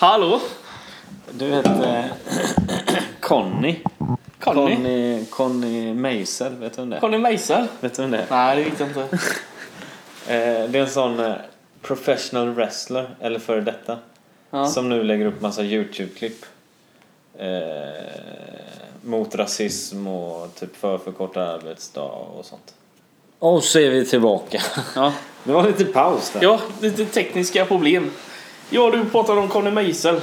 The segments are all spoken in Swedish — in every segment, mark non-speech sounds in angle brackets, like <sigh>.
Hallå? Du vet eh, <clears throat> Conny. Conny? Conny, Conny Meisel, vet du vem det är? Conny Meisel? Vet du vem det är? Nej, det vet jag inte. <laughs> Eh, det är en sån eh, professional wrestler, eller före detta, Ja. som nu lägger upp massa YouTube-klipp. Eh, mot rasism och typ för förkortad arbetsdag och sånt. Och så är vi tillbaka. Ja. Det var lite paus där. ja, lite tekniska problem. Ja, du pratade om Conny Meisel.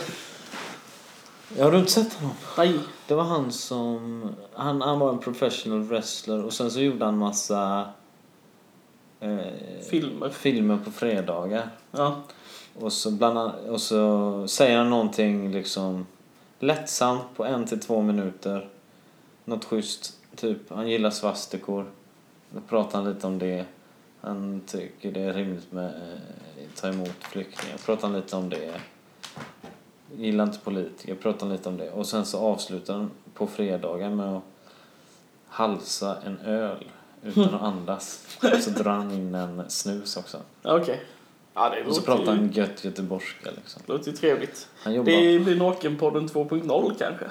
Jag har du inte sett honom? Nej. Det var han som... Han, han var en professional wrestler och sen så gjorde han massa... Eh, Filmer. filmer på fredagar. Ja. Och så, bland och så säger han någonting liksom lättsamt på en till två minuter. Något schysst. Typ, han gillar svastikor. Då pratar han lite om det. Han tycker det är rimligt med eh, ta emot flyktingar. Pratar lite om det. Gillar inte politiker. Pratar lite om det. Och sen så avslutar han på fredagar med att halsa en öl utan att andas. Och så drar han in en snus också. Ja, Okej. Ja, det Och så pratar han gött göteborgska liksom. låter ju trevligt. Han jobbar... Det blir Nakenpodden 2.0 kanske.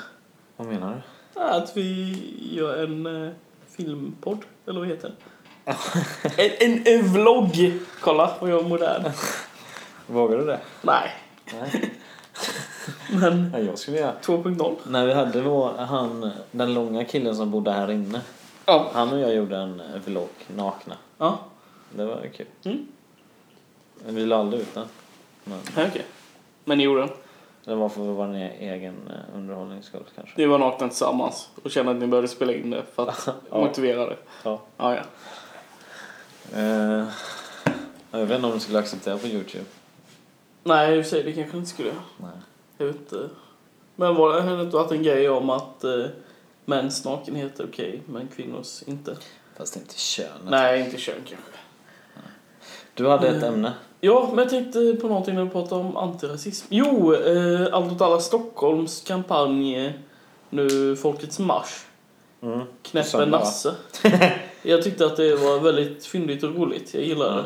Vad menar du? Ja, Att vi gör en eh, filmpodd, eller vad heter det? <laughs> en, en, en vlogg! Kolla vad jag är modern. Vågar du det? Nej, Nej. <laughs> men Ja, jag skulle göra. 2.0. När vi hade vår, han, den långa killen som bodde här inne. Ja. Han och jag gjorde en vlogg, nakna. Ja, Det var kul. Mm. Men vi la aldrig ut den. Men okej. Men ni gjorde den. det var för vår egen eh, underhållnings skull kanske. Ni var nakna tillsammans och kände att ni började spela in det för att <laughs> Ja. motivera det. Ja. Ja, ja. Eh, jag vet inte om du skulle acceptera på Youtube. Nej, i och för sig, det kanske inte skulle. Nej. Jag vet inte. Men var det inte varit en grej om att eh, mäns nakenhet är okej, men kvinnors inte? Fast inte könet. Nej, inte kön kanske. Du hade ett Mm. ämne. Ja, men jag tänkte på någonting när du pratade om antirasism. Jo, eh, Allt åt alla Stockholms kampanj eh, nu Folkets marsch. Mm. Knäpp en Söndag, va? nasse. <laughs> jag tyckte att det var väldigt fyndigt och roligt. Jag gillar det.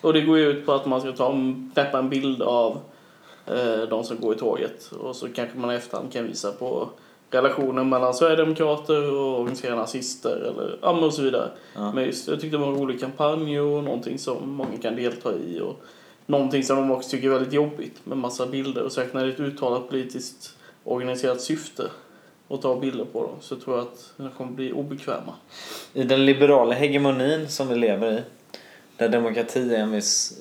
Och det går ju ut på att man ska ta knäppa en bild av eh, de som går i tåget. Och så kanske man i efterhand kan visa på relationen mellan Sverigedemokrater och organiserade nazister eller ja, och så vidare. Ja. Men just, jag tyckte det var en rolig kampanj och någonting som många kan delta i. Och någonting som de också tycker är väldigt jobbigt med massa bilder. Och särskilt när det är ett uttalat politiskt organiserat syfte och ta bilder på dem så tror jag att de kommer bli obekväma. I den liberala hegemonin som vi lever i, där demokrati är en viss,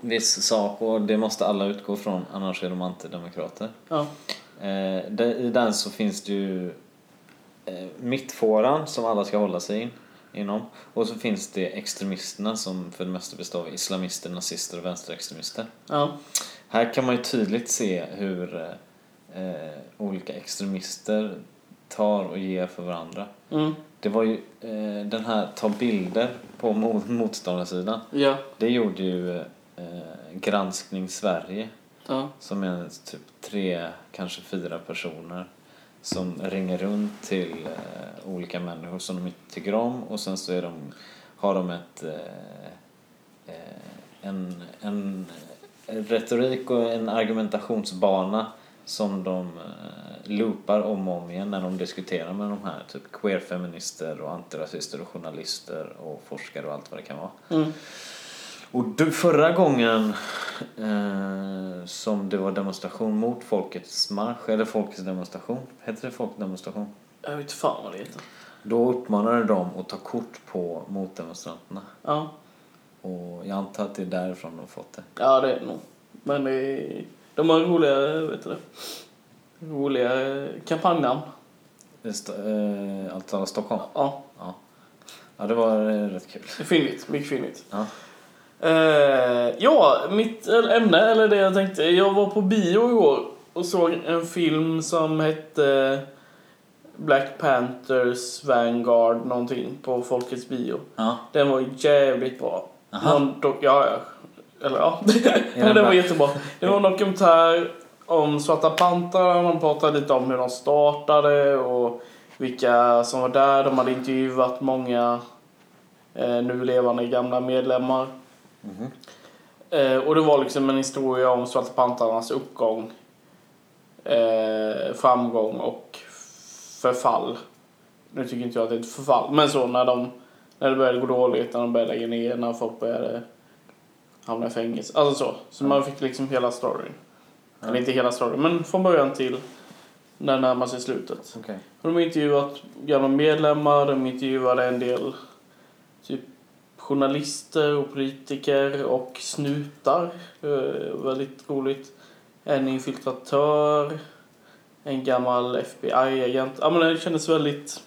viss sak och det måste alla utgå från, annars är de antidemokrater. Ja, Eh, I den så finns det ju eh, mittfåran som alla ska hålla sig in, inom. Och så finns det extremisterna som för det mesta består av islamister, nazister och vänsterextremister. ja, Här kan man ju tydligt se hur eh, olika extremister tar och ger för varandra. mm, Det var ju eh, den här ta bilder på mo- motståndarsidan. ja, Det gjorde ju eh, Granskning Sverige ja, som är typ tre, kanske fyra personer som ringer runt till eh, olika människor som de inte tycker om och sen så är de, har de ett eh, eh, en, en retorik och en argumentationsbana som de eh, loopar om och om igen när de diskuterar med de här typ queerfeminister och antirasister och journalister och forskare och allt vad det kan vara. mm, Och du, förra gången eh, som det var demonstration mot Folkets marsch, eller Folkets demonstration, heter det folkdemonstration? jag vet fan vad det heter. Då uppmanade de att ta kort på motdemonstranterna. Ja, Och jag antar att det är därifrån de fått det. ja det är det nog. Men det är, de har roliga, vet du det, roliga kampanjnamn. det stå, eh, allt alla Stockholm? Ja, Ja. Ja, det var eh, rätt kul. fyndigt, mycket fyndigt. Ja. Eh, ja, mitt ämne, eller det jag tänkte. Jag var på bio igår och såg en film som hette Black Panthers Vanguard någonting på Folkets bio. Ja. Den var jävligt bra. Aha. Någon ja, ja. Eller ja. <laughs> Men bra? var jättebra. Det var en dokumentär om Svarta Pantrarna. De pratade lite om hur de startade och vilka som var där. De hade intervjuat många eh, nu levande gamla medlemmar. Mhm. Eh, och det var liksom en historia om Svarta Pantrarnas uppgång eh, framgång och förfall. Nu tycker inte jag att det är ett förfall, men så när de när det började gå dåligt, när de började lägga ner, när folk började hamna i fängelse. Alltså så. Så man fick liksom hela storyn. Eller inte hela storyn, men från början till när det närmar sig slutet. Okej. De har intervjuat gamla medlemmar, de intervjuade en del typ journalister och politiker och snutar. Eh, väldigt roligt. En infiltratör, en gammal FBI-agent. Ja, men det kändes väldigt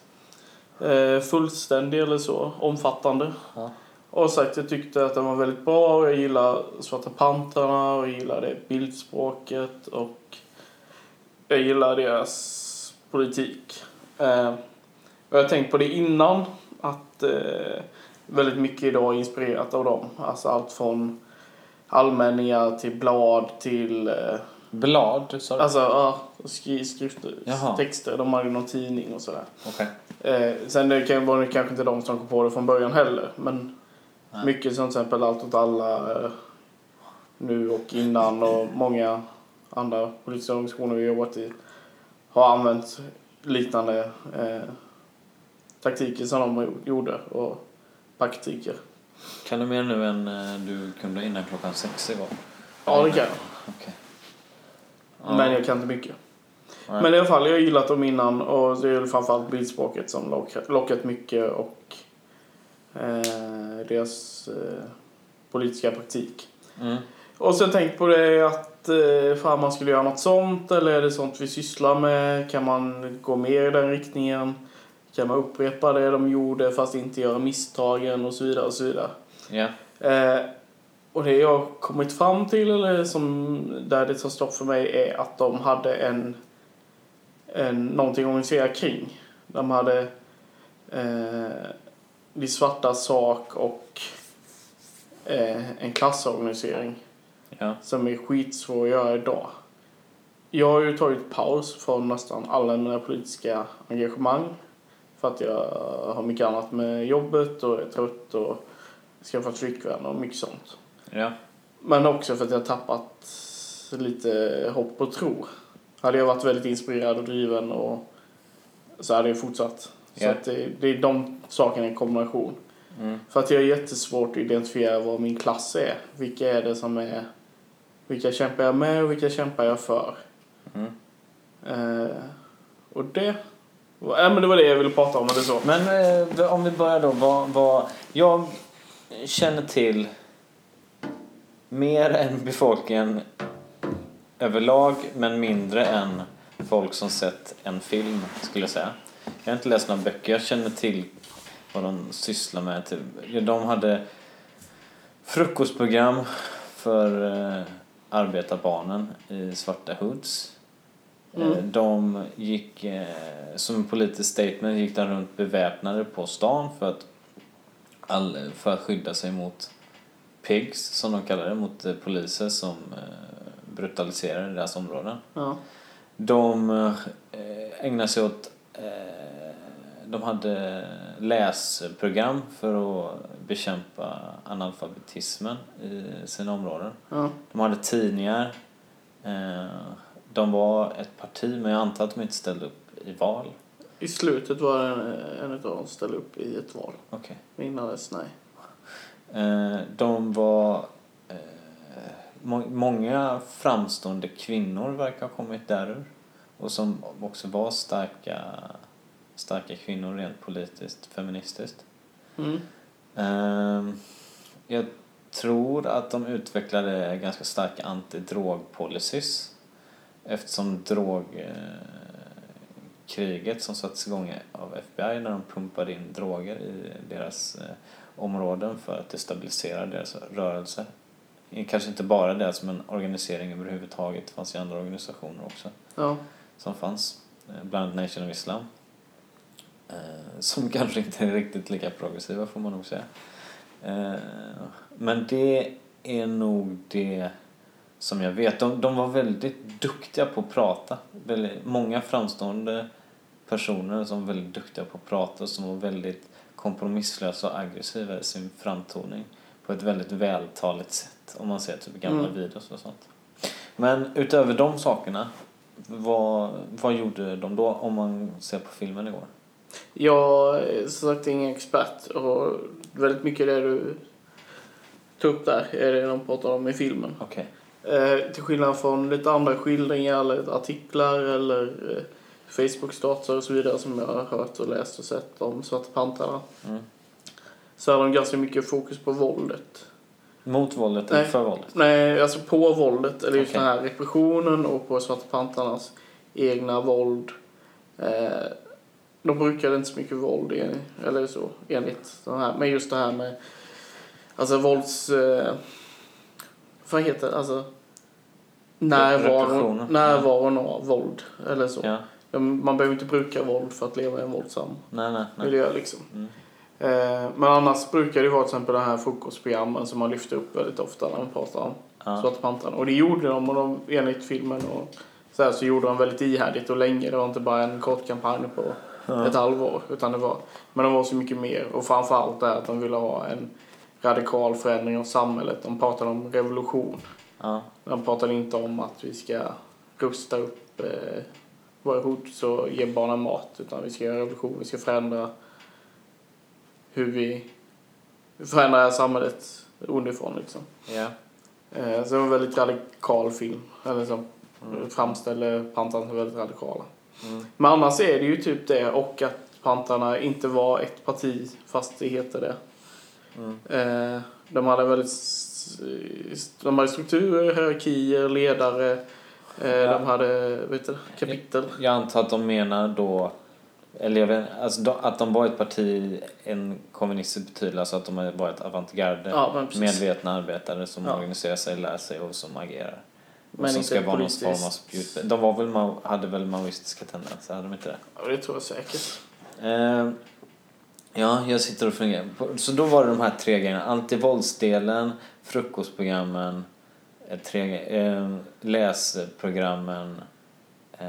eh, fullständig eller så, omfattande. Ja. Och sagt, jag tyckte att den var väldigt bra och jag gillar Svarta Pantrarna och jag gillade bildspråket och jag gillar deras politik. Eh, och jag har tänkt på det innan, att eh, väldigt mycket idag är inspirerat av dem. Alltså allt från allmänningar till blad till eh, Blad, sa du? alltså, ja, skri, skrifter, Jaha. texter. De hade någon tidning och sådär. Okej. Eh, sen det kan, var det kanske inte de som kom på det från början heller. Men Nej. mycket som till exempel Allt åt alla eh, nu och innan och många andra politiska organisationer vi jobbat i har använt liknande eh, taktiker som de gjorde och taktiker. Kan du mer nu än eh, du kunde innan klockan sex igår? Ja, det kan jag. Okej. Men jag kan inte mycket. Nej. Men i alla fall, jag har gillat dem innan och det är framförallt bildspråket som lockat, mycket och deras eh, politiska praktik. Mm. Och sen tänkt på det att eh, fan man skulle göra något sånt eller är det sånt vi sysslar med? Kan man gå mer i den riktningen? Kan man upprepa det de gjorde fast inte göra misstagen och så vidare och så vidare. Ja. Eh, och det jag kommit fram till, eller som där det tar stopp för mig, är att de hade en, en någonting att organisera kring. De hade eh, de svarta sak och eh, en klassorganisering Ja. som är skitsvår att göra idag. Jag har ju tagit paus från nästan alla mina politiska engagemang för att jag har mycket annat med jobbet och är trött och skaffat flickvän och mycket sånt. Ja. Men också för att jag har tappat lite hopp och tro. Hade jag varit väldigt inspirerad och driven och så hade jag fortsatt. Så att det, det är de sakerna i kombination. Mm. För att jag är jättesvårt att identifiera vad min klass är. Vilka är det som är... Vilka kämpar jag med och vilka kämpar jag för? Mm. Eh, och det... Ja, men det var det jag ville prata om, eller så. Men eh, om vi börjar då. Vad, vad, jag känner till mer än befolkningen överlag men mindre än folk som sett en film skulle jag säga. Jag har inte läst några böcker. Jag känner till vad de sysslar med. Typ. De hade frukostprogram för eh, arbetarbarnen i svarta hoods. Eh, Mm. De gick, eh, som en politisk statement, gick de runt beväpnade på stan för att, all, för att skydda sig mot pigs, som de kallar det, mot poliser som brutaliserar deras områden. Ja. De ägnade sig åt... De hade läsprogram för att bekämpa analfabetismen i sina områden. Ja. De hade tidningar. Eh, de var ett parti, men jag antar att de inte ställde upp i val. I slutet var det en, en av dem ställde upp i ett val. Men Innan dess, nej. Eh, de var... Eh, må- många framstående kvinnor verkar ha kommit därur. Och som också var starka, starka kvinnor rent politiskt, feministiskt. Mm. Ehm, jag tror att de utvecklade ganska starka antidrogpolicies eftersom drogkriget som sattes igång av FBI när de pumpade in droger i deras eh, områden för att destabilisera deras rörelse. Eh, Kanske inte bara deras men organisering överhuvudtaget. Det fanns ju andra organisationer också Ja. som fanns. eh, Bland annat Nation of Islam. Eh, Som <laughs> kanske inte är riktigt lika progressiva får man nog säga. Eh, Men det är nog det som jag vet. De, de var väldigt duktiga på att prata. Väldigt, många framstående personer som var väldigt duktiga på att prata som var väldigt kompromisslösa och aggressiva i sin framtoning på ett väldigt vältaligt sätt om man ser typ gamla Mm. videos och sånt. Men utöver de sakerna vad, vad gjorde de då om man ser på filmen igår? Jag är som sagt ingen expert och väldigt mycket det du tog upp där är det de pratar om i filmen. Okej. Eh, till skillnad från lite andra skildringar eller artiklar eller eh, Facebook-stater och så vidare som jag har hört och läst och sett om Svarta Pantrarna. Mm. Så har de ganska mycket fokus på våldet. Mot våldet eller för våldet? Nej, alltså på våldet, eller just den här repressionen och på Svarta Pantrarnas egna våld. Eh, de brukade inte så mycket våld, eller så, enligt de här. Men just det här med, alltså vålds... Eh, vad heter det? Alltså, närvaron, närvaron av våld, eller så. Ja. Man behöver inte bruka våld för att leva i en våldsam Nej, nej, nej. miljö liksom. Mm. Eh, men annars brukar det vara till exempel de här frukostprogrammen som man lyfter upp väldigt ofta när man pratar om Ja. Svarta Pantrarna. Och det gjorde de, och de enligt filmen och så, här, så gjorde de väldigt ihärdigt och länge. Det var inte bara en kort kampanj på Ja. ett halvår. Utan det var, men de var så mycket mer. Och framförallt det att de ville ha en radikal förändring av samhället. De pratade om revolution. Ja. De pratade inte om att vi ska rusta upp eh, våra hot och ge barnen mat. Utan vi ska göra revolution. Vi ska förändra hur vi förändrar samhället underifrån liksom. Ja. Eh, så det var en väldigt radikal film. Eller som Mm. framställer pantrarna som väldigt radikala. Mm. Men annars är det ju typ det och att pantrarna inte var ett parti fast det heter det. Mm. Eh, de hade väldigt de hade strukturer, hierarkier, ledare. Eh, Ja. De hade vet du, kapitel. Jag antar att de menar då, eller jag vet, alltså de, att de var ett parti, en kommunistisk betydelse, alltså att de var ett avantgarde. Ja, medvetna arbetare som Ja. organiserar sig, lär sig och som agerar. Men som ska vara någon form av spjut. De var väl, hade väl maoistiska tendenser, hade de inte det? Ja, det tror jag säkert. Eh, ja, jag sitter och fungerar. på- Så då var det de här tre grejerna. Antivåldsdelen, frukostprogrammen, eh, tre, eh, läsprogrammen eh,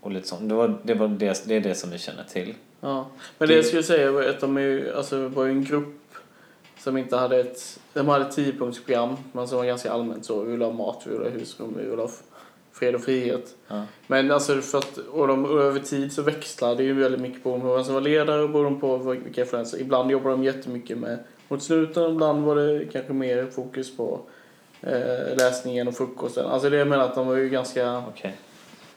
och lite sånt. Det, var, det, var det, det är det som vi känner till. Ja. Men det jag skulle säga var att de är alltså, var en grupp som inte hade ett... De hade ett tiopunktsprogram, men som var ganska allmänt så. Vi vill ha mat, vi vill ha husrum, vi vill ha fred och frihet. Ja. Men alltså för att, och, de, och över tid så växlar det ju väldigt mycket på vem som var ledare och beroende på vilka influenser. Ibland jobbade de jättemycket med mot snuten, ibland var det kanske mer fokus på eh, läsningen och frukosten. Alltså det jag menar att de var ju ganska... Okej.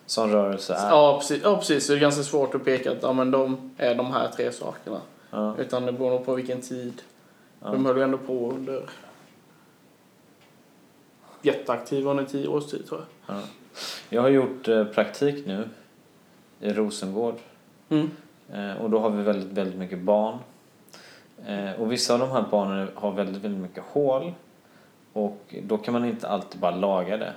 Sån rörelse är. Ja precis, ja, precis. Så det är ganska svårt att peka att ja, men de är de här tre sakerna. Ja. Utan det beror nog på vilken tid. Ja. De höll ju ändå på under jätteaktiva under tio års tid tror jag. Ja. Jag har gjort eh, praktik nu i Rosengård. Mm. Eh, och då har vi väldigt, väldigt mycket barn. Eh, och vissa av de här barnen har väldigt, väldigt mycket hål. Och då kan man inte alltid bara laga det.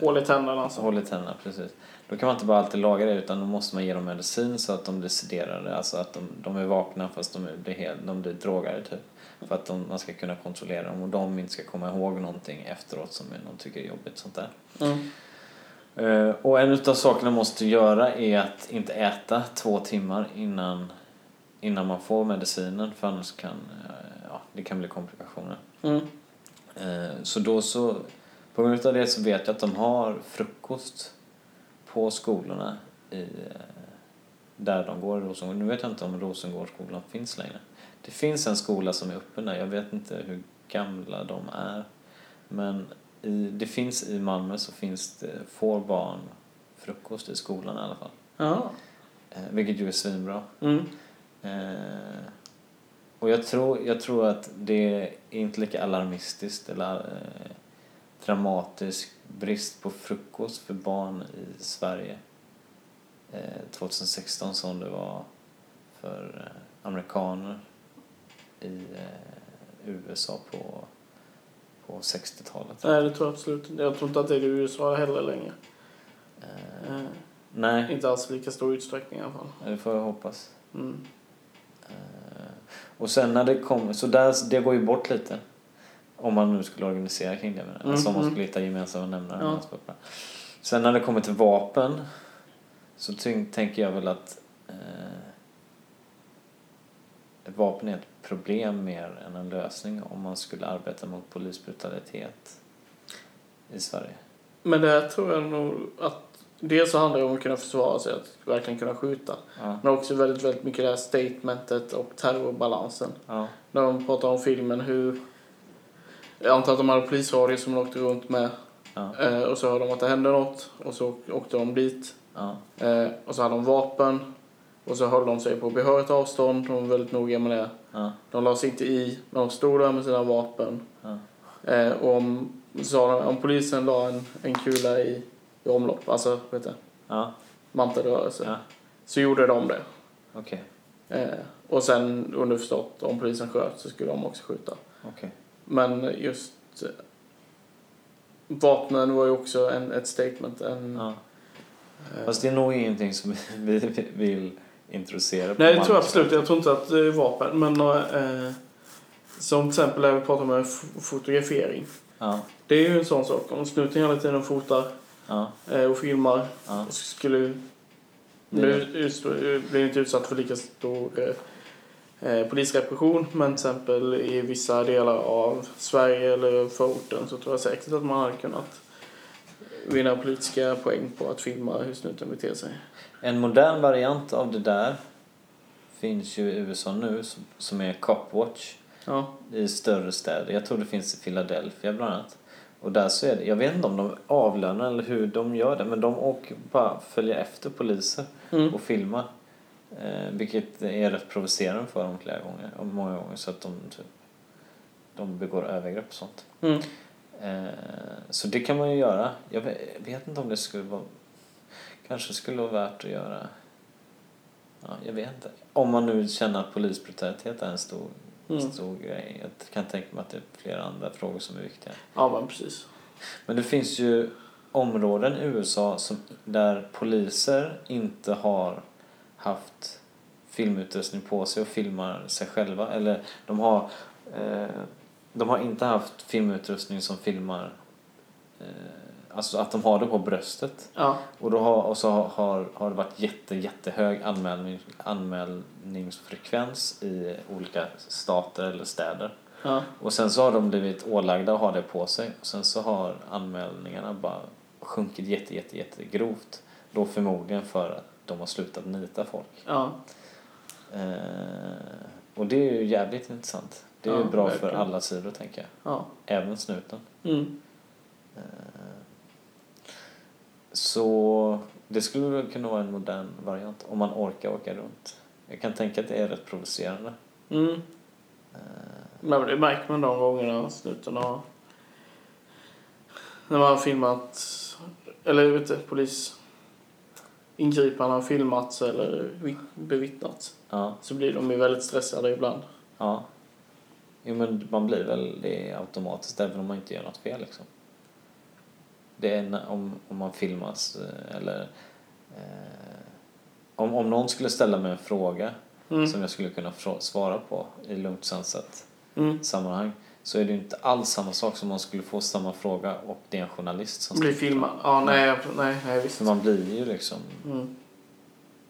Hål i tänderna alltså. Hål i tänderna, precis. Då kan man inte bara alltid laga det utan då måste man ge dem medicin så att de blir sederade. Alltså att de, de är vakna fast de blir, helt, de blir drogade typ. För att de, man ska kunna kontrollera dem och de inte ska komma ihåg någonting efteråt som de tycker är jobbigt. Sånt där. Mm. Eh, Och en av sakerna man måste göra är att inte äta två timmar innan, innan man får medicinen för annars kan eh, ja, det kan bli komplikationer. Mm. Eh, Så då så, på grund av det så vet jag att de har frukost på skolorna i, där de går i Rosengård. Nu vet jag inte om Rosengårdsskolan finns längre. Det finns en skola som är öppen där, jag vet inte hur gamla de är. Men i, det finns i Malmö så finns det, får barn frukost i skolan i alla fall. Ja. Eh, vilket ju är svinbra. Mm. Eh, och jag tror, jag tror att det är inte lika alarmistiskt eller eh, dramatisk brist på frukost för barn i Sverige eh, 2016 som det var för eh, amerikaner i eh, USA på, på 60-talet. Nej, det tror jag absolut inte. Jag tror inte att det är i USA heller längre. Eh, Eh, nej, inte alls lika stor utsträckning i alla fall. det får jag hoppas. Mm. Eh, Och sen när det kommer, så där, det går ju bort lite. Om man nu skulle organisera kring det. Mm, alltså om man mm. skulle hitta gemensamma nämnare. Ja. Sen när det kommer till vapen så tänk, tänker jag väl att eh, ett vapen är ett problem mer än en lösning om man skulle arbeta mot polisbrutalitet i Sverige. Men det tror jag nog att dels så handlar det om att kunna försvara sig, att verkligen kunna skjuta. Ja. Men också väldigt, väldigt mycket det här statementet och terrorbalansen. Ja. När de pratar om filmen hur... Jag antar att de hade polisradio som de åkte runt med. Ja. Eh, och så hörde de att det hände något och så åkte de dit. Eh, och så hade de vapen. Och så höll de sig på behörigt avstånd. De var väldigt noga med det. Ja. De la sig inte i när de stod där med sina vapen. Ja. Eh, och om, så om polisen la en, en kula i, i omlopp, alltså heter det, Ja. mantad rörelse, Ja. så gjorde de det. Okej. Eh, och sen underförstått, om polisen sköt så skulle de också skjuta. Okej. Men just eh, vapnen var ju också en, ett statement. En, Ja. Fast det är nog ingenting som <laughs> vi vill introducera på nej, det tror jag absolut. Jag tror inte att det är vapen. Men eh, som till exempel när vi pratar om fotografering. Ja. Det är ju en sån sak. Om snuten hela tiden fotar Ja. eh, och filmar Ja. och skulle utstå- blir inte utsatt för lika stor eh, eh, polisrepression men till exempel i vissa delar av Sverige eller förorten så tror jag säkert att man hade kunnat vinna politiska poäng på att filma hur snuten beter sig. En modern variant av det där finns ju i USA nu som- är Copwatch Ja, i större städer. Jag tror det finns i Philadelphia bland annat. Och där så är det, jag vet inte om de avlönar eller hur de gör det, men de åker bara följer efter poliser mm. och filmar. Eh, vilket är rätt provocerande för dem flera gånger, och många gånger, så att de typ, de begår övergrepp och sånt. Mm. Eh, så det kan man ju göra. Jag vet, jag vet inte om det skulle vara... Kanske skulle vara värt att göra... Ja, jag vet inte. Om man nu känner att polisbrutalitet är en stor, Mm. stor grej. Jag kan tänka mig att det är flera andra frågor som är viktiga. ja men precis. Men det finns ju områden i USA som, där poliser inte har haft filmutrustning på sig och filmar sig själva. Eller de har, eh, de har inte haft filmutrustning som filmar eh, Alltså att de har det på bröstet. Ja, Och, då har, och så har, har, det varit jätte, jättehög anmälning, anmälningsfrekvens i olika stater eller städer. ja, Och sen så har de blivit ålagda att ha det på sig. Och sen så har anmälningarna bara sjunkit jätte, jätte, jätte grovt. Då förmodligen för att de har slutat nita folk. ja, Eh, och det är ju jävligt intressant. Det är Ja, bra verkligen. för alla sidor tänker jag. ja. Även snuten. Mm. Eh, så det skulle väl kunna vara en modern variant om man orkar åka runt. Jag kan tänka att det är rätt provocerande. Mm. Eh, Men det märker man de gångerna snuten har... När man har filmat, eller jag vet inte, polis ingripanden har filmats eller vi- bevittnats ja. så blir de ju väldigt stressade ibland. Ja. Jo, men man blir väl det automatiskt även om man inte gör något fel liksom. Det är om, om man filmas eh, eller eh, om, om någon skulle ställa mig en fråga Mm. som jag skulle kunna svara på i lugnt sansat Mm. sammanhang så är det ju inte alls samma sak som man skulle få samma fråga och det är en journalist som Blir filmad. Ja, nej, nej, nej visst. För man blir ju liksom Mm.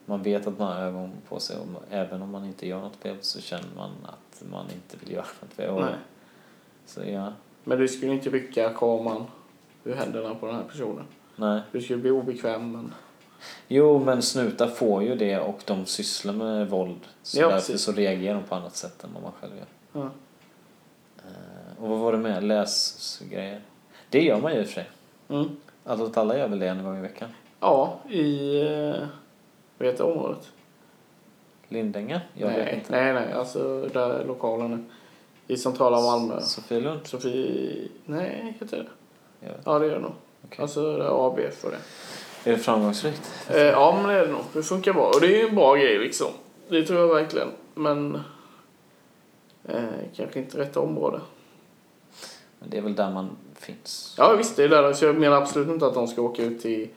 man vet att man har ögon på sig och även om man inte gör något fel så känner man att man inte vill göra något fel. Nej. Så ja, Men du skulle inte rycka kameran ur händerna på den här personen. nej. Du skulle bli obekväm men... Jo, men snutar får ju det och de sysslar med våld. Så Ja, därför precis. så reagerar de på annat sätt än vad man själv gör. Ja. Eh, och vad var det med? Läsgrejer? Det gör man ju i och för sig. Mm. Alltså att alla gör väl det en gång i veckan. Ja, i... Eh, vad heter området? Lindänge? Jag nej, vet inte. nej, nej. Alltså där lokalen är. I centrala Malmö. Sofielund? Sofie... Nej, heter det. Ja, det gör det nog. Okej. Alltså ABF och det. Är det framgångsrikt? Eh, ja, men det är det nog. Det funkar bra. Och det är ju en bra grej liksom. Det tror jag verkligen. Men... Eh, kanske inte rätt område. Men det är väl där man finns. Ja, visst. Det är där. Så jag menar absolut inte att de ska åka ut till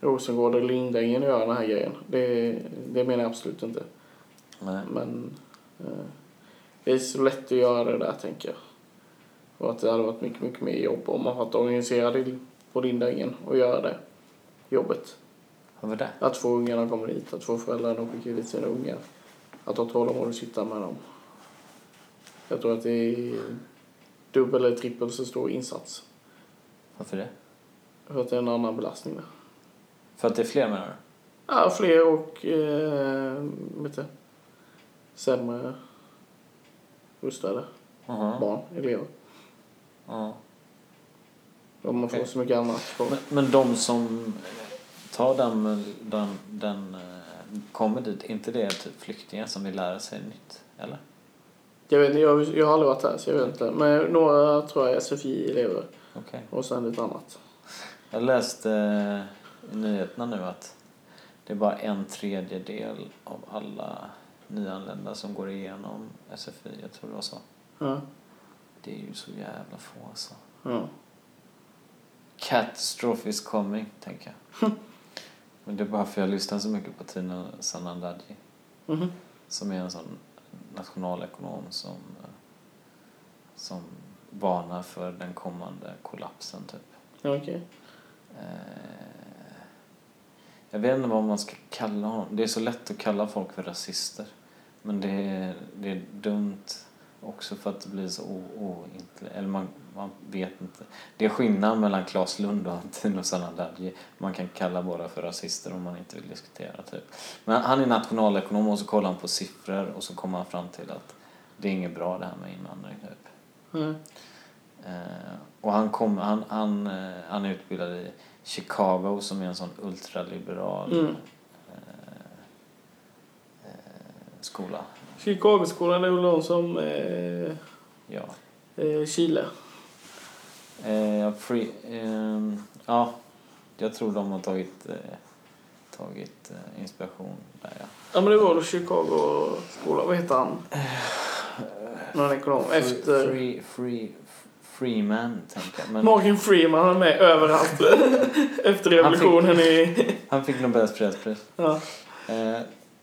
Rosengård eller Lindängen och göra den här grejen. Det, det menar jag absolut inte. Nej. Men eh, det är så lätt att göra det där, tänker jag. Och att det hade varit mycket, mycket mer jobb om man varit organiserad i- på Lindängen och göra det jobbet. Vad var det? Att få ungarna komma dit, att få föräldrarna att skicka dit sina ungar. Att ha tålamod och sitta med dem. Jag tror att det är dubbel eller trippel så stor insats. Varför det? För att det är en annan belastning där. För att det är fler menar du? Ja, fler och eh, vet du, sämre rustade Jaha. barn, elever. Ja. Man får Okej. så mycket annat. Men, men de som tar den, den, den eh, kommer dit, inte det typ flyktingar som vill lära sig nytt? Eller? Jag, vet, inte, jag, jag har aldrig varit här så jag vet inte. Men några tror jag är SFI-elever Okej. och sen lite annat. Jag läste i nyheterna nu att det är bara en tredjedel av alla nyanlända som går igenom SFI. Jag tror det var så. Ja. Det är ju så jävla få alltså. Ja. Catastrophe is coming, tänker jag. Men det är bara för jag lyssnar så mycket på Tina Sanandaji Mhm. som är en sån nationalekonom som, som varnar för den kommande kollapsen, typ. Okej. Eh, jag vet inte vad man ska kalla honom. Det är så lätt att kalla folk för rasister. Men det är, det är dumt också för att det blir så o, ointelligent. Eller man, man vet inte. Det är skillnad mellan Claes Lund och Tino Sanandaji. Man kan kalla båda för rasister om man inte vill diskutera. Typ. Men han är nationalekonom och så kollar han på siffror och så kommer han fram till att det är inget bra det här med invandring. Typ. Ja. Eh, och han, kom, han, han, eh, han är utbildad i Chicago som är en sån ultraliberal Mm. eh, eh, skola. Chicagoskolan är väl de som eh, Ja. eh, Chile. Eh, free, ehm, ja, jag tror de har tagit, eh, tagit eh, inspiration där ja. Ja men det var då Chicago-skola. Vad heter han? Någon ekonom. Efter... Free, free, Freeman tänker jag. Men Morgan Freeman han är med överallt. <laughs> Efter revolutionen i... <laughs> han fick Nobels fredspris. Ja.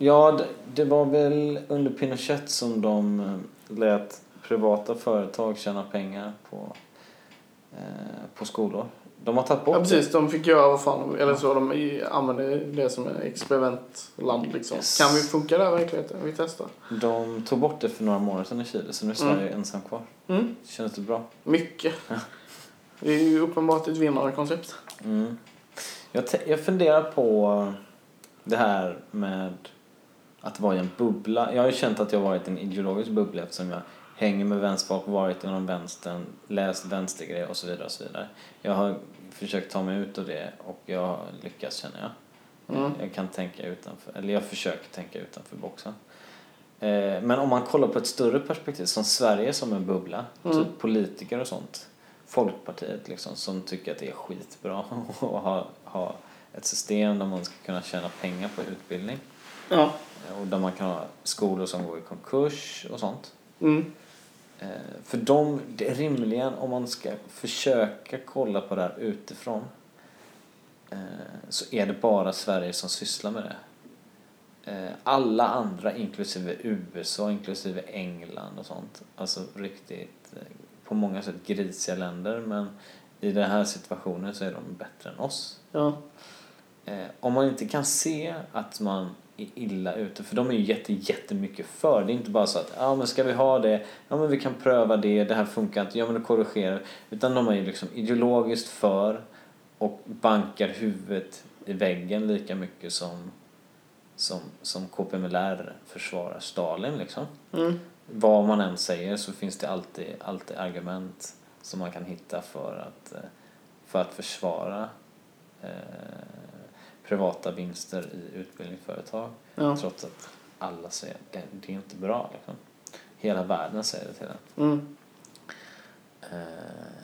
Ja, det, det var väl under Pinochet som de eh, lät privata företag tjäna pengar på, eh, på skolor. De har tagit bort ja precis, de fick göra vad fan de Eller så de använde det som en experimentland liksom. Yes. Kan vi funka där i verkligheten? Vi testar. det. De tog bort det för några månader sedan i Chile, så nu är Sverige ensam kvar. Mm. Känns det bra? Mycket. Det är ju uppenbart ett vinnande koncept. Mm. Jag, jag funderar på det här med att vara i en bubbla. Jag har ju känt att jag varit en ideologisk bubbla eftersom jag hänger med vänsterfolk, varit inom vänstern, läst vänstergrejer och så vidare. Och så vidare. Jag har försökt ta mig ut ur det och jag har lyckats känner jag. Mm. Jag kan tänka utanför, eller jag försöker tänka utanför boxen. Eh, Men om man kollar på ett större perspektiv, som Sverige som en bubbla, Mm. typ politiker och sånt. Folkpartiet liksom, som tycker att det är skitbra <laughs> att ha, ha ett system där man ska kunna tjäna pengar på utbildning. Ja. Och där man kan ha skolor som går i konkurs och sånt. Mm. Eh, För de, det är rimligen, om man ska försöka kolla på det här utifrån eh, så är det bara Sverige som sysslar med det. Eh, Alla andra, inklusive USA, inklusive England och sånt, alltså riktigt på många sätt grisiga länder men i den här situationen så är de bättre än oss. Ja. Om man inte kan se att man illa ute, för de är ju jätte, jättemycket för. Det är inte bara så att, ja men ska vi ha det, ja men vi kan pröva det, det här funkar inte, ja men då korrigerar. Utan de är ju liksom ideologiskt för och bankar huvudet i väggen lika mycket som, som, som KPMLR försvarar Stalin liksom. Mm. Vad man än säger så finns det alltid, alltid argument som man kan hitta för att, eh, för att försvara eh, privata vinster i utbildningsföretag. Ja. Trots att alla säger att det, det är inte bra. Liksom. Hela världen säger det till en. Mm. Eh,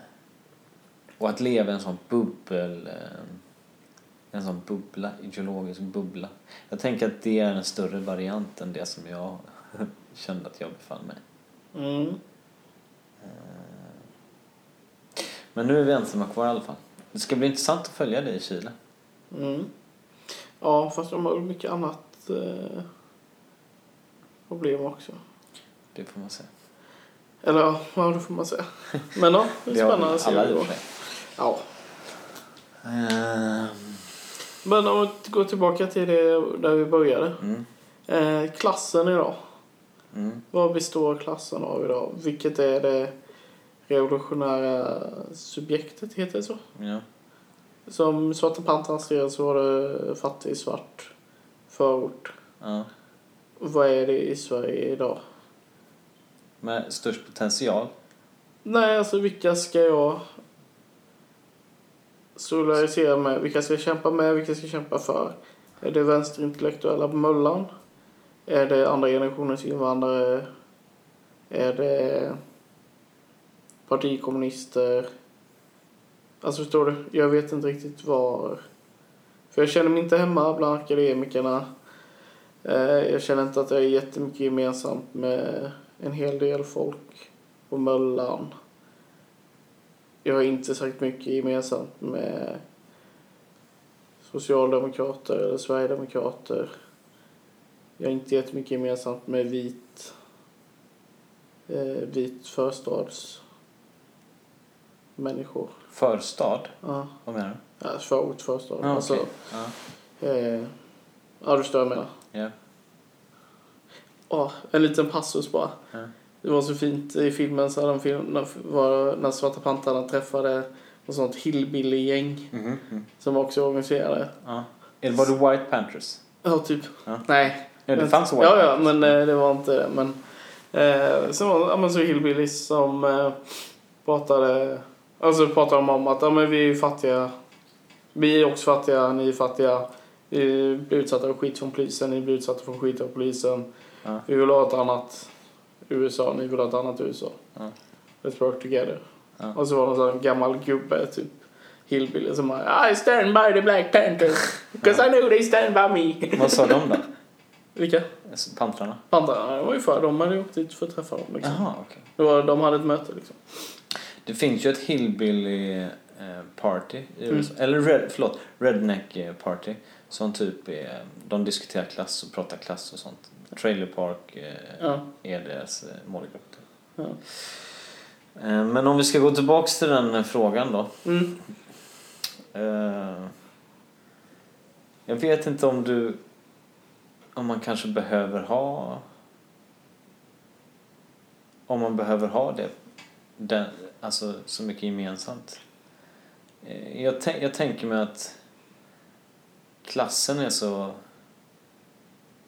och att leva i en sån bubbel, eh, en sån bubbla, ideologisk bubbla. Jag tänker att det är en större variant än det som jag <laughs> kände att jag befann mig. Mm. Eh, Men nu är vi ensamma kvar i alla fall. Det ska bli intressant att följa dig i Chile. Mm. Ja, fast de har mycket annat eh, problem också. Det får man se. Eller ja, det får man säga. Men ja, det är <laughs> spännande att se hur det går. Ja. Ehm, Men om vi går tillbaka till det där vi började. Mm, Eh, klassen idag. mm. Vad består klassen av idag? Vilket är det revolutionära subjektet, heter det så? Ja. Som Svarta Pantrarna skrev så var det fattig svart förort. Ja. Vad är det i Sverige idag? Med störst potential. Nej, alltså vilka ska jag solidarisera med? Vilka ska jag kämpa med? Vilka ska jag kämpa för? Är det vänsterintellektuella på Möllan? Är det andra generationens invandrare? Är det partikommunister? Alltså förstår du? Jag vet inte riktigt var. För jag känner mig inte hemma bland akademikerna. Eh, jag känner inte att jag är jättemycket gemensamt med en hel del folk på Möllan. Jag har inte sagt mycket gemensamt med socialdemokrater eller sverigedemokrater. Jag har inte jättemycket gemensamt med vit, eh, vit förstadsmänniskor. Förstad? Ja, Vad menar du? ja förort, förstad. Ja, alltså, okej. Ja. eh, ja, du förstår vad jag menar. Ja. Ja, en liten passus bara. Ja. Det var så fint i filmen så hade de film, när, var, när Svarta Pantrarna träffade något sånt hillbilly-gäng Mhm, mhm. som också var organiserade. Ja. Är det bara The White Panthers? Ja, typ. Ja. Nej. Ja, det fanns White Ja, ja, men eh, det var inte det. Men, eh, så var ja, men så hillbillies som eh, pratade, alltså pratade de om att ja, men vi är fattiga. Vi är också fattiga, ni är fattiga. Vi blir utsatta för skit från polisen, ni blir utsatta för skit av polisen. Ja. Vi vill ha ett annat USA, ni vill ha ett annat USA. Ja. Let's work together. Ja. Och så var det en gammal gubbe, typ hillbilly som bara I stand by the Black Panthers because I know they stand by me. Vad sa de då? Vilka? Pantrarna? Pantrarna, det var ju för de hade åkt dit för att träffa dem liksom. Jaha, okej. Det var, de hade ett möte liksom. Det finns ju ett hillbilly eh, party i Mm. Eller red, förlåt, redneck eh, party. Som typ är, de diskuterar klass och pratar klass och sånt. Trailer Park eh, Ja. är deras målgrupp. Ja. Men om vi ska gå tillbaks till den frågan då. Mm. Jag vet inte om du... Om man kanske behöver ha... Om man behöver ha det. Den, alltså så mycket gemensamt. Eh, Jag, jag tänker mig att klassen är så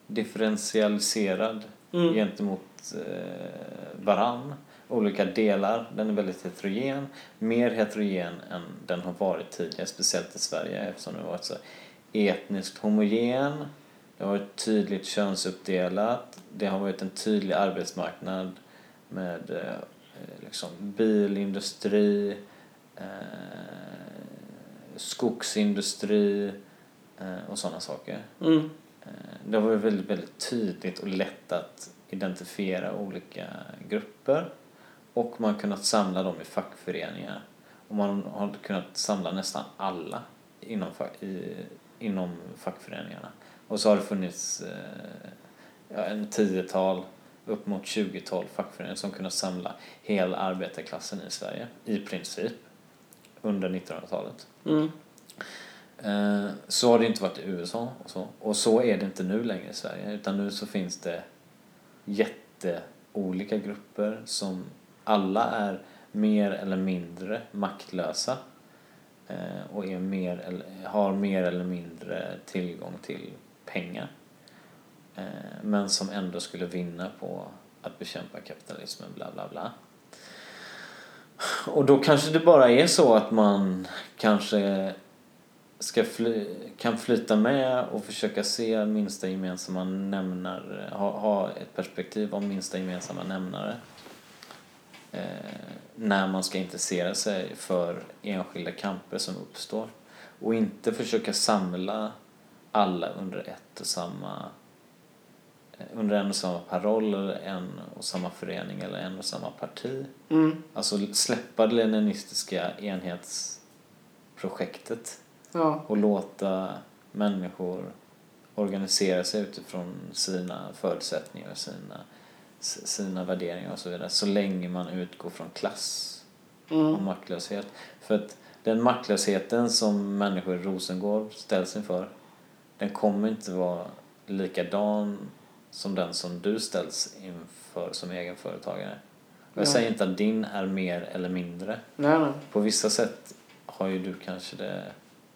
differentialiserad Mm. gentemot eh, varann. Olika delar. Den är väldigt heterogen. Mer heterogen än den har varit tidigare, speciellt i Sverige eftersom den har varit så etniskt homogen. Det har varit tydligt könsuppdelat. Det har varit en tydlig arbetsmarknad med eh, liksom bilindustri, eh, skogsindustri eh, och sådana saker. Mm. Eh, Det var väldigt, väldigt tydligt och lätt att identifiera olika grupper och man har kunnat samla dem i fackföreningar. Och man har kunnat samla nästan alla inom, fa- i, inom fackföreningarna. Och så har det funnits eh, en tiotal, upp mot 20-tal fackföreningar som kunnat samla hela arbetarklassen i Sverige, i princip, under 1900-talet. Mm. Eh, Så har det inte varit i USA och så. Och så är det inte nu längre i Sverige. Utan nu så finns det jätteolika grupper som alla är mer eller mindre maktlösa. eh, Och är mer eller, har mer eller mindre tillgång till pengar. Eh, men som ändå skulle vinna på att bekämpa kapitalismen, bla bla bla. Och då kanske det bara är så att man kanske ska fly, kan flyta med och försöka se minsta gemensamma nämnare, ha, ha ett perspektiv om minsta gemensamma nämnare. Eh, när man ska intressera sig för enskilda kamper som uppstår. Och inte försöka samla alla under ett och samma under en och samma paroll eller en och samma förening eller en och samma parti. Mm. Alltså släppa det leninistiska enhetsprojektet Ja. och låta människor organisera sig utifrån sina förutsättningar, sina, s- sina värderingar och så vidare. Så länge man utgår från klass och Mm. maktlöshet. För att den maktlösheten som människor i Rosengård ställs inför, den kommer inte vara likadan som den som du ställs inför som egenföretagare. Jag Nej. säger inte att din är mer eller mindre. Nej, nej. På vissa sätt har ju du kanske det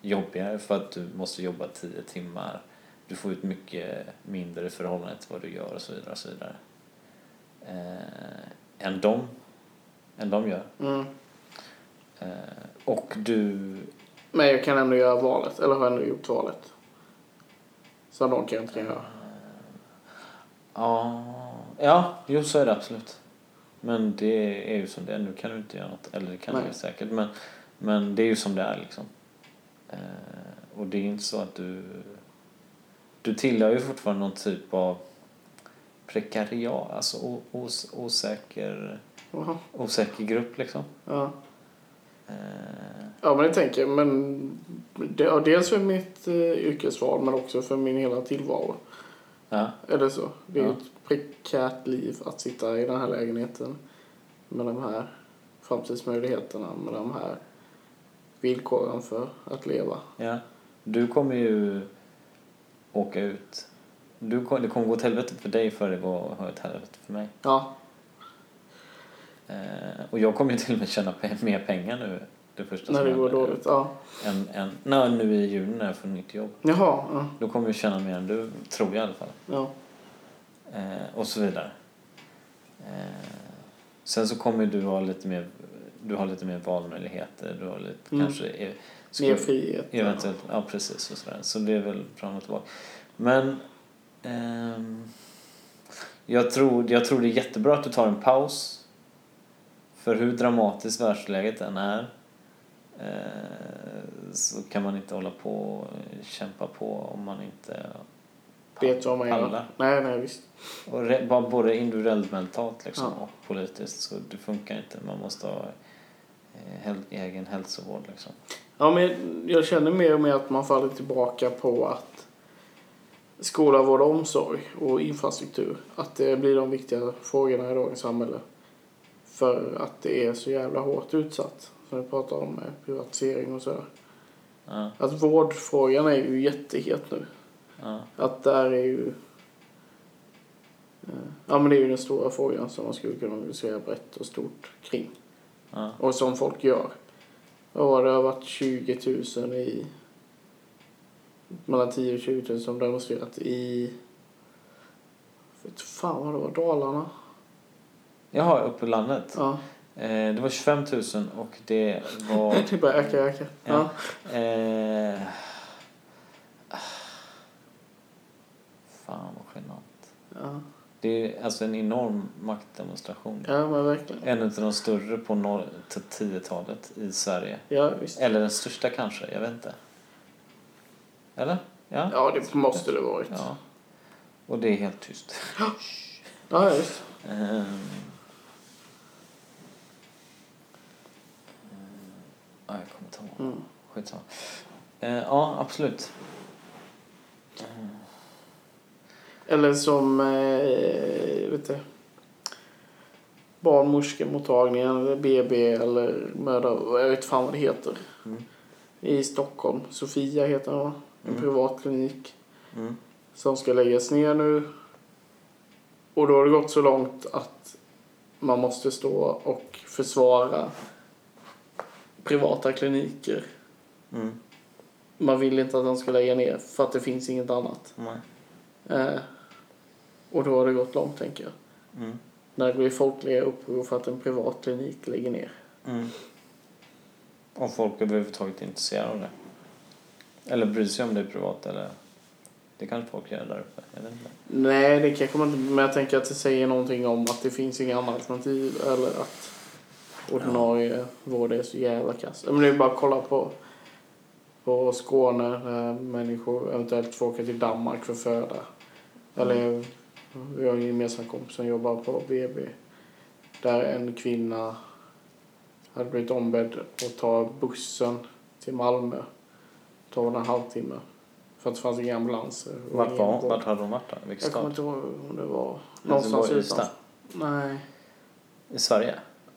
jobbigare för att du måste jobba tio timmar. Du får ut mycket mindre i förhållande till vad du gör och så vidare. Och så vidare. Eh, än, de, än de gör. Mm. Eh, och du... Men jag kan ändå göra valet, eller har ändå gjort valet. Som de kan inte göra. Ja, ja, jo så är det absolut. Men det är ju som det är. Nu kan du inte göra något. Eller det kan Nej. du säkert. Men, men det är ju som det är liksom. Eh, och det är inte så att du... Du tillhör ju fortfarande någon typ av prekariat, alltså os, osäker, Jaha. osäker grupp liksom. Ja. Eh, ja, men det tänker jag. Men det, dels för mitt eh, yrkesval, men också för min hela tillvaro. Ja, Eller så. Det är Ja. ett prekärt liv att sitta i den här lägenheten med de här framtidsmöjligheterna, med de här villkoren för att leva. ja. Du kommer ju åka ut. Du, kom- det kommer gå åt helvete för dig före det går åt helvete för mig. Ja, Eh, och jag kommer ju till och med tjäna mer pengar nu det första när det går dåligt. Ja. Än, än, nej, nu i juni när jag får nytt jobb. Jaha, ja. Då kommer jag tjäna mer än du, tror jag i alla fall. ja. Eh, och så vidare. Eh, sen så kommer du ha lite mer, du har lite mer valmöjligheter. Du har lite Mm. kanske... eh, Mer skulle- frihet. Eventuellt, ja precis och sådär. Så det är väl fram och tillbaka. Men ehm, jag, tror, jag tror det är jättebra att du tar en paus. För hur dramatiskt världsläget än är så kan man inte hålla på och kämpa på om man inte Vet vad man gör. Nej, nej, visst. Och re, bara både individuellt mentalt liksom, Ja. och politiskt så det funkar inte. Man måste ha eh, hel, egen hälsovård liksom. Ja, men jag känner mer och mer att man faller tillbaka på att skola, vård och omsorg och infrastruktur, att det blir de viktiga frågorna i dagens samhälle. För att det är så jävla hårt utsatt, som vi pratar om med privatisering och sådär. Ja, Att vårdfrågan är ju jättehet nu. ja, Att där är ju... eh, Ja men det är ju den stora frågan som man skulle kunna mobilisera brett och stort kring. ja. Och som folk gör. Det? Det har varit 20 000 i... Mellan 10 och 20 000 som demonstrerat i... Vet fan vad det var, Dalarna? Jaha, uppe i landet. Ja, Eh, det var 25 000 och det var... <laughs> det börjar öka, öka. Ja. Ja. Eh, fan vad genant. Ja. Det är alltså en enorm maktdemonstration. ja, men verkligen. En av de större på noll- till 10-talet i Sverige. Ja, visst. Eller den största kanske, jag vet inte. Eller? Ja? Ja, det måste det varit. Ja. Och det är helt tyst. Ja, ja visst. Ehm. Ja, jag kommer inte ihåg. Mm. Skitsamma. Eh, ja, absolut. Eller som, eh, vet du, barnmorskemottagningen BB eller mödra, jag vet fan vad det heter. Mm. I Stockholm. Sofia heter den? En Mm. privatklinik Mm. som ska läggas ner nu. Och då har det gått så långt att man måste stå och försvara privata kliniker. Mm. Man vill inte att de ska lägga ner för att det finns inget annat. Eh, och då har det gått långt tänker jag. Mm. När det blir folkliga uppror för att en privat klinik lägger ner. Mm. Om folk överhuvudtaget är intresserade av det. Eller bryr sig om det är privat eller... Det kan folk göra där uppe. Jag vet inte. Nej, det kanske man inte... Men jag tänker att det säger någonting om att det finns inga andra alternativ. Eller att ordinarie vård är så jävla kass. Men det är bara att kolla på, på Skåne där människor eventuellt får åka till Danmark för föda. Eller vi har en gemensam kompis som jobbar på BB. Där en kvinna hade blivit ombedd att ta bussen till Malmö. Det tog en halvtimme. För att det fanns inga ambulanser. Vart, var, vart hade de varit då? Vilken Jag kommer stad? inte ihåg om det var Helsingborg, någonstans utanför. Nej. I Sverige?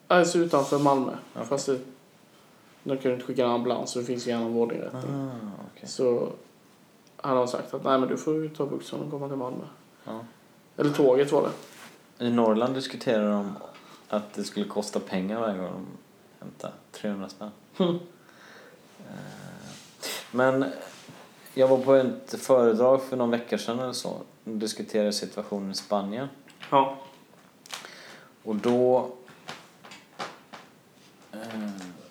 Alltså utanför Malmö. Okej. Fast det, de kunde inte skicka en ambulans så det finns ingen annan vårdinrättning. Ah, okej. Så hade de sagt att nej men du får ta bussen och komma till Malmö. Ja. Eller tåget var det. I Norrland diskuterar de att det skulle kosta pengar varje gång de hämtar 300 spänn. Mm. Men jag var på ett föredrag för någon vecka sedan eller så. Och diskuterade situationen i Spanien. Ja. Och då...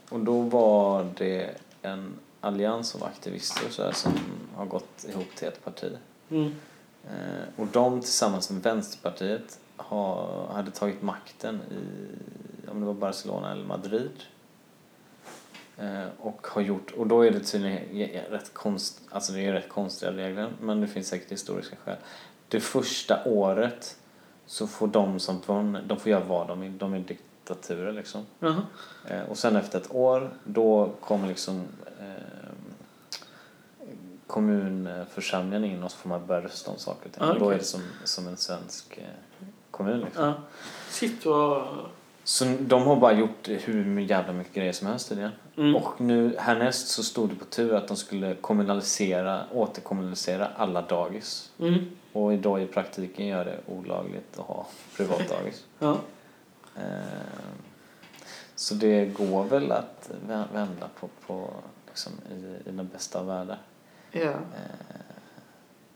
Och då var det en allians av aktivister så här, som har gått ihop till ett parti. Mm. Eh, och de tillsammans med Vänsterpartiet har, hade tagit makten i, om det var Barcelona eller Madrid. Eh, och har gjort, och då är det tydligen rätt konst, alltså det är rätt konstiga regler, men det finns säkert historiska skäl. Det första året så får de som vann, de får göra vad de vill, de är diktaturer liksom. Jaha. Eh, och sen efter ett år, då kommer liksom eh, kommunförsamlingen in och så får man börja rösta om saker och ting. Ah, Och Då är det som, som en svensk eh, kommun liksom. Ja. Shit vad... Så de har bara gjort hur jävla mycket grejer som helst tydligen. Mm. Och nu härnäst så stod det på tur att de skulle kommunalisera, återkommunalisera alla dagis. Mm. Och idag i praktiken gör det olagligt att ha privat dagis. Ja. Eh, Så det går väl att vä- vända på, på liksom, i, i den bästa av världar. Eh,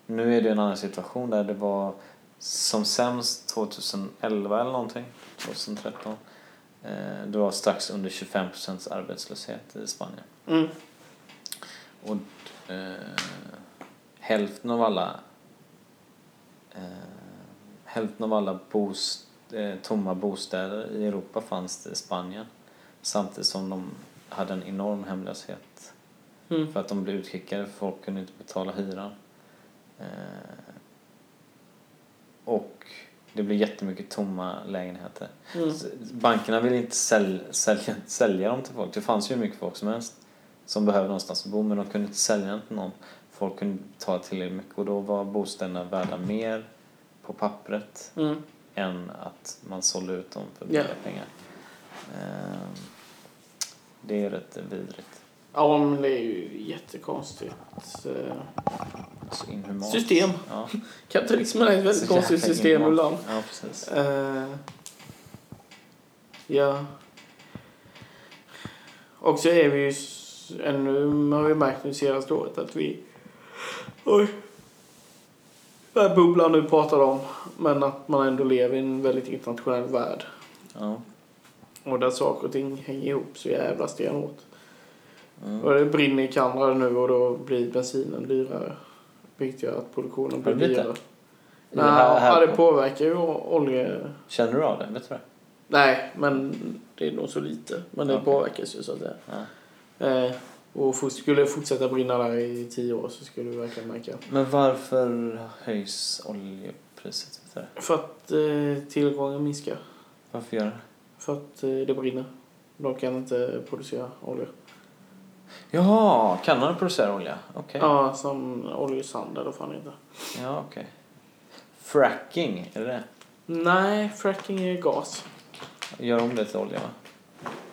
Nu är det en annan situation där det var som sämst 2011 eller någonting, 2013. Eh, Det var strax under 25 procents arbetslöshet i Spanien. Mm. Och eh, hälften av alla eh, hälften av alla bost, tomma bostäder i Europa fanns det i Spanien. Samtidigt som de hade en enorm hemlöshet. Mm. För att de blev utkickade för folk kunde inte betala hyran. Eh, och det blev jättemycket tomma lägenheter. Mm. Bankerna ville inte sälja, sälja, sälja dem till folk. Det fanns ju hur mycket folk som helst som behövde någonstans att bo men de kunde inte sälja den till någon. Folk kunde betala tillräckligt mycket och då var bostäderna värda mer på pappret Mm. Än att man sålde ut dem för billiga pengar. Ehm, Det är rätt vidrigt. Ja, men det är ju jättekonstigt. eh, Så inhumant. System. Ja. <laughs> Kapitalismen är ett väldigt konstigt system ibland. Ja, precis. Eh, ja. Och så är vi ju ännu, har vi märkt nu senaste året att vi, oj, den här bubblan du pratade om, men att man ändå lever i en väldigt internationell värld. Ja. Och där saker och ting hänger ihop så jävla stenhårt. Mm. Och det brinner i Kanada nu och då blir bensinen dyrare. Vilket gör att produktionen blir det det? dyrare. Det Nej, här- här- ja, det påverkar ju olje... Känner du av det? Vet du det? Nej, men det är nog så lite. Men det Okej. påverkas ju så att säga. Ja. Eh, och skulle fortsätta brinna där i tio år så skulle du verkligen märka. Men varför höjs oljepriset? För att eh, tillgången minskar. Varför gör det? För att eh, det brinner. De kan inte producera olja. Jaha, Kanada producerar olja? Okej. Ja, som oljesand eller fan inte. Ja, okej. Fracking, är det det? Nej, fracking är gas. Gör om det till olja, va?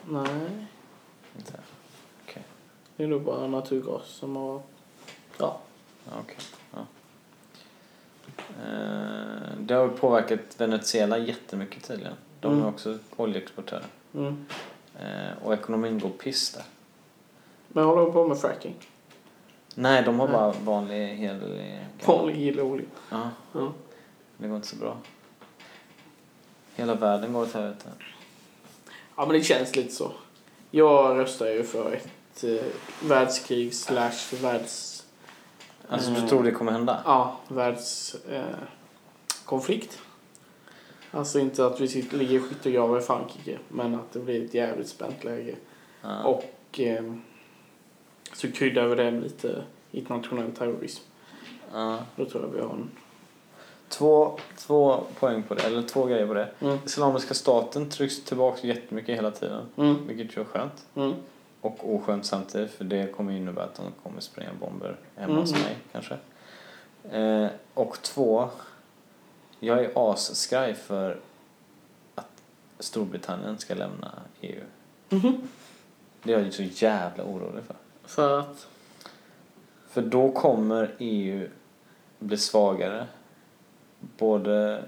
Nej, Inte? Det är nog bara naturgas som har... Ja. Okej. Ja. Eh, det har påverkat Venezuela jättemycket tydligen. De Mm. är också oljeexportörer. Mm. Eh, och ekonomin går piss där. Men håller de på med fracking? Nej, de har Nej. bara vanlig hederlig... Vanlig gillar olja. Ja, Ja. det går inte så bra. Hela världen går åt helvete. ja, men det känns lite så. Jag röstar ju för ett eh, världskrig slash världs... Alltså, du Eh. tror det kommer hända? Ja, världskonflikt. Eh, alltså inte att vi sitter, ligger i skyttegravar i Frankrike, men att det blir ett jävligt spänt läge. Ja. Och eh, så kryddar vi det med lite internationell terrorism. Ja. Då tror jag vi har en... Två, två poäng på det, eller två grejer på det. Mm. Islamiska staten trycks tillbaka jättemycket hela tiden. Mm. Vilket ju är skönt. Mm. Och oskönt samtidigt för det kommer innebära att de kommer spränga bomber hemma Mm. hos mig kanske. Eh, och två, jag är asskraj för att Storbritannien ska lämna EU. Mhm. Det är jag ju så jävla orolig för. För att... För då kommer EU bli svagare. Både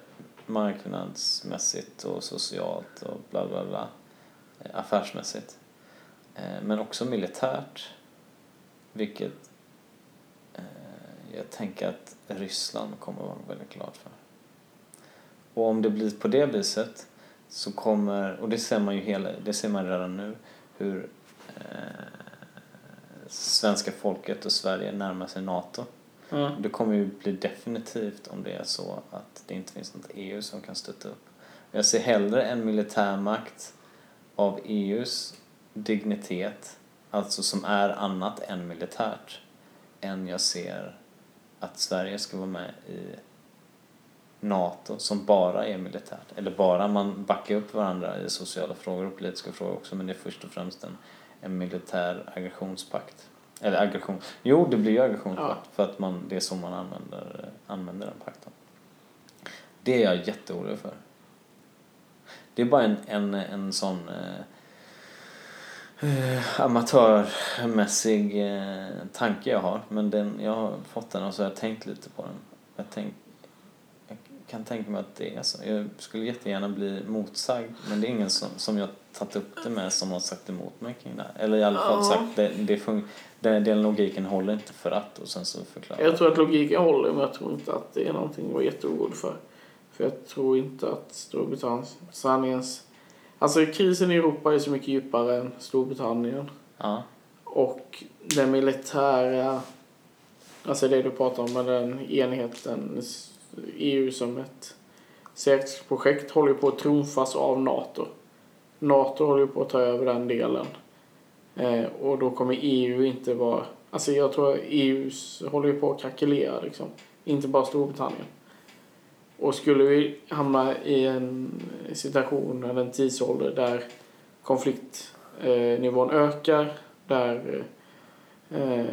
marknadsmässigt och socialt och bla bla bla. Eh, Affärsmässigt. Eh, Men också militärt. Vilket eh, jag tänker att Ryssland kommer vara väldigt glad för. Och om det blir på det viset så kommer, och det ser man ju hela, det ser man redan nu, hur eh, svenska folket och Sverige närmar sig NATO. Ja. Det kommer ju bli definitivt om det är så att det inte finns något EU som kan stötta upp. Jag ser hellre en militärmakt av EUs dignitet, alltså som är annat än militärt, än jag ser att Sverige ska vara med i NATO som bara är militärt. Eller bara man backar upp varandra i sociala frågor och politiska frågor också men det är först och främst en, en militär aggressionspakt. Eller aggression. Jo, det blir ju aggressionspakt för att man, det är så man använder, använder den pakten. Det är jag jätteorolig för. Det är bara en, en, en sån eh, eh, amatörmässig eh, tanke jag har. Men den, jag har fått den och så har jag tänkt lite på den. Jag, tänk, jag kan tänka mig att det är så. Jag skulle jättegärna bli motsagd men det är ingen som, som jag tagit upp det med som har sagt emot mig kring det här. Eller i alla fall sagt det, det fun- den, den logiken håller inte för att och sen så förklarar Jag tror att logiken håller men jag tror inte att det är någonting att vara jätteorolig för. För jag tror inte att Storbritanniens... Alltså krisen i Europa är så mycket djupare än Storbritannien. Ja, Och den militära, alltså det du pratar om med den enheten, EU som ett säkerhetsprojekt håller på att trumfas av NATO. NATO håller på att ta över den delen. Eh, och då kommer EU inte vara, alltså jag tror EU håller på att krackelera liksom. Inte bara Storbritannien. Och skulle vi hamna i en situation eller en tidsålder där konfliktnivån ökar, där eh,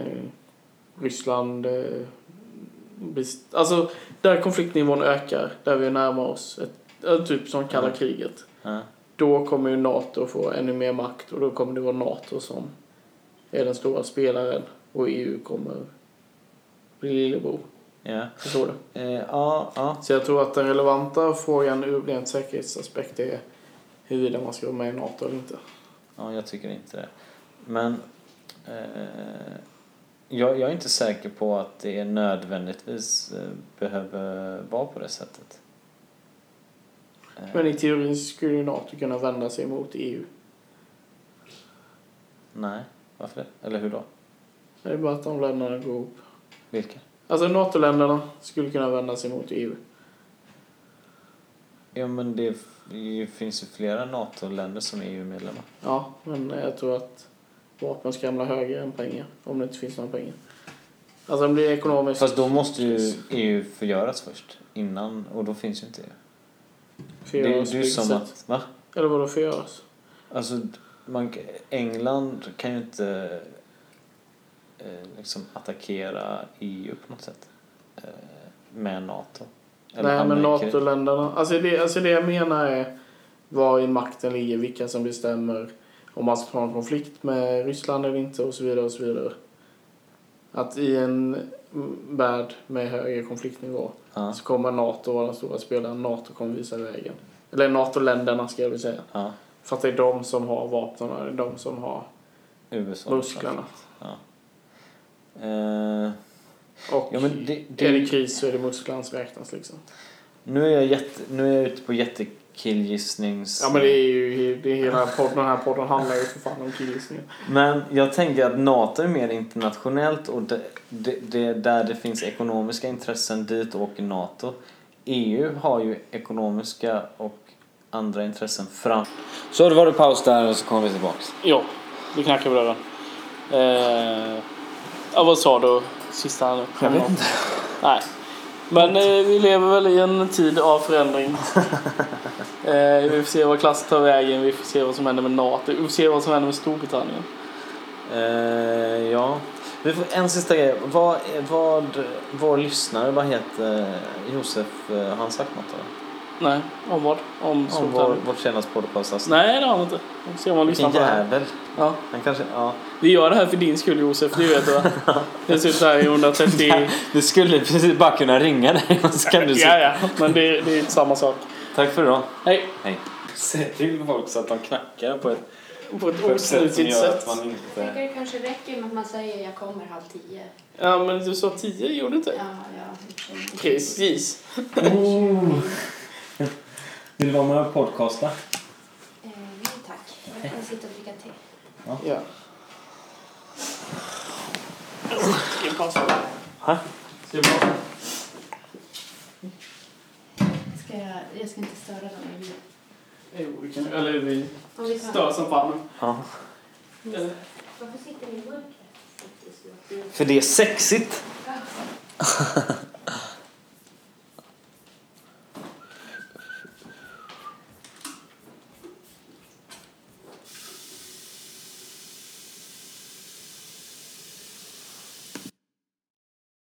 Ryssland eh, alltså där konfliktnivån ökar, där vi närmar oss ett, eh, typ som kalla Mm. kriget. Då kommer ju NATO få ännu mer makt och då kommer det vara NATO som är den stora spelaren och EU kommer bli lillebror. Ja. Förstår du? Eh, ja, ja. Så jag tror att den relevanta frågan ur rent säkerhetsaspekt är huruvida man ska vara med i NATO eller inte. Ja, jag tycker inte det. Men eh, jag, jag är inte säker på att det är nödvändigtvis eh, behöver vara på det sättet. Men i teorin skulle ju NATO kunna vända sig mot EU. Nej, varför det? Eller hur då? Det är bara att de länderna går ihop. Vilka? Alltså NATO-länderna skulle kunna vända sig mot EU. Ja, men det, det finns ju flera NATO-länder som är EU-medlemmar. Ja, men jag tror att vapen ska hamna högre än pengar. Om det inte finns några pengar. Alltså det blir ekonomiskt... Fast då måste ju EU förgöras först. Innan, och då finns ju inte EU. Är- förgöras det är ju som vilket att, sätt. va? Eller vadå förgöras? Alltså, man, England kan ju inte liksom attackera EU på något sätt. Eh, med NATO. Nej, hamna men. NATO-länderna... Alltså det, alltså det jag menar är var i makten ligger, vilka som bestämmer om man ska ha en konflikt med Ryssland eller inte och så vidare och så vidare. Att i en värld med högre konfliktnivå Ja, så kommer NATO vara den stora spelaren. NATO kommer visa vägen. Eller NATO-länderna ska jag väl säga. ja. För att det är de som har vapnen det är de som har USA. musklerna. Ja. Eh, Och ja, men det, det, är det kris så är det musklerna som räknas liksom. nu, är jag jätte, nu är jag ute på jättekillgissnings... Ja men det är ju det är hela podden, den här podden handlar ju för fan om killgissningar. Men jag tänker att NATO är mer internationellt och det, det, det, där det finns ekonomiska intressen dit åker NATO. EU har ju ekonomiska och andra intressen fram. Så det var det paus där och så kommer vi tillbaks. Ja, vi knackar på dörren. Eh, ja, vad sa du sista nu? Jag vet inte. Nej. Men eh, vi lever väl i en tid av förändring. <laughs> eh, vi får se vad klassen tar vägen, vi får se vad som händer med NATO, vi får se vad som händer med Storbritannien. Eh, ja. Vi får en sista grej. Vad, vad, vår lyssnare, vad heter Josef, eh, har han sagt något eller? Nej, om vad? Om Om vår, vårt senaste podcast. Nej, det har han inte. Se om han lyssnar Vilken på det här. jävel. Ja. Han kanske, ja. Vi gör det här för din skull Josef, <laughs> det vet du va? Det ser ut så här i 130... Du skulle precis bara kunna ringa dig och så kan du Ja, ja, men det, det är samma sak. Tack för idag. Hej! Hej. Säg till folk så att de knackar på ett på ett På ett sätt som osnyggt gör sätt. att man Jag inte... tänker det kanske räcker med att man säger jag kommer halv tio. Ja, men du sa tio, gjorde du inte? Ja, ja. Precis. Oh. Vill du vara med och podcasta? Eh, nej tack. Jag kan sitta och dricka te. Ja. Pausa? Ha? Ska jag jag, ska inte störa dem. Jo, vi kan, eller vi stör som fan. Ja. Eller? Varför sitter ni i mörkret? För det är sexigt. Ja. <laughs>